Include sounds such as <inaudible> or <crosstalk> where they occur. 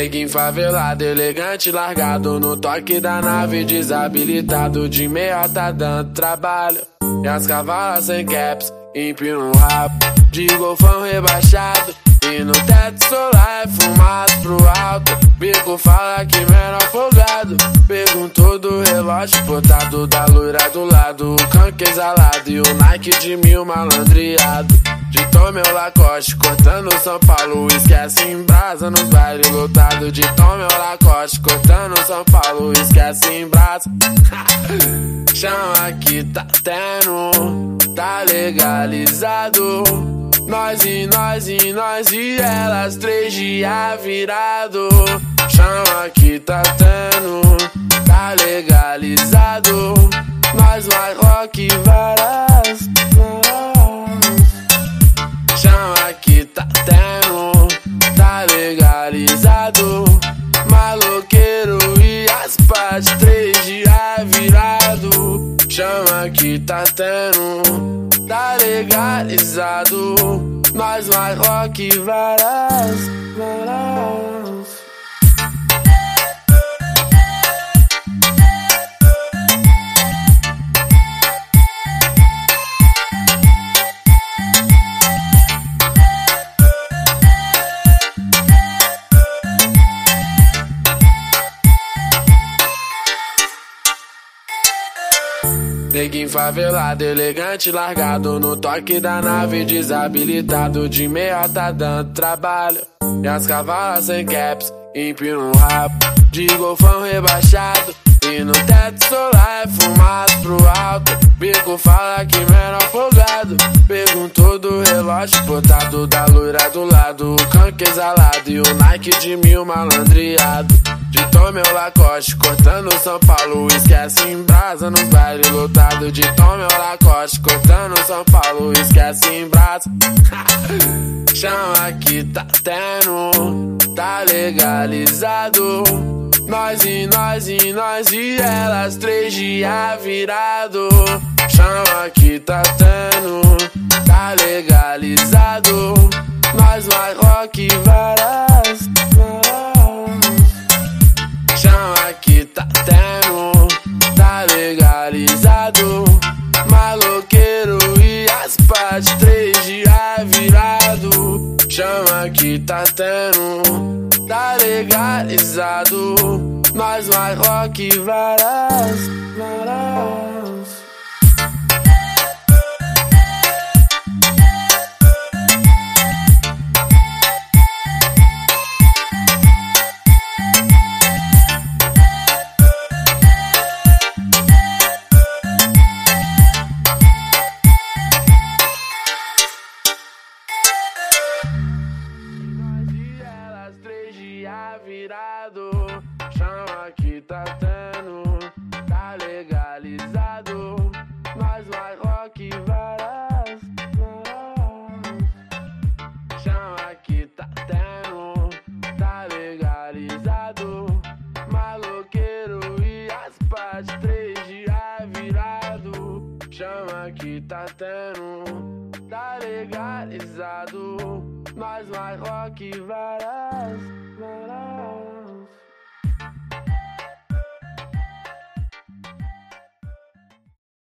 Neguinho favelado, elegante, largado no toque da nave, desabilitado de meia tá dando trabalho. E as cavalas sem caps, empina um rabo de golfão rebaixado. E no teto solar é fumado pro alto. Bico fala que menor folgado. Perguntou do relógio botado da loira do lado. O canque exalado e o Nike de mil malandreado. De Tom meu Lacoste, cortando São Paulo. Esquece em brasa nos bailes lotados. De Tom meu Lacoste, cortando São Paulo. Esquece em brasa. <laughs> Chama que tá tendo, tá legalizado. Nós e nós e nós e elas, três dias virado. Chama que tá tendo, tá legalizado. Nós vai rock várias. Tá tendo tá legalizado. Nós vai rock várias, várias. Neguinho favelado, elegante, largado no toque da nave, desabilitado de meia tá dando trabalho. E as cavalas sem caps, empina um rabo de golfão rebaixado. No teto solar é fumado pro alto. Bico fala que menor folgado. Perguntou do relógio botado da loira do lado. O canque exalado e o Nike de mil malandreado. De Tom meu Lacoste, cortando São Paulo. Esquece em brasa nos bailes lotados. De Tom meu Lacoste, cortando São Paulo. Esquece em brasa. <laughs> Chama que tá tendo, tá legalizado. Nós e nós e nós e elas, três dias virado. Chama que tá tendo, tá legalizado. Nós vai rock várias, Chama que tá tendo, tá legalizado. Maloqueiro e as três dias virado. Chama que tá tendo tá legalizado. Nós vai rock várias. Virado. Chama que tá tendo, tá legalizado. Nós vai rock várias. Chama que tá tendo, tá legalizado. Maloqueiro e as paz, três dias virado. Chama que tá tendo, tá legalizado. Nós vai rock la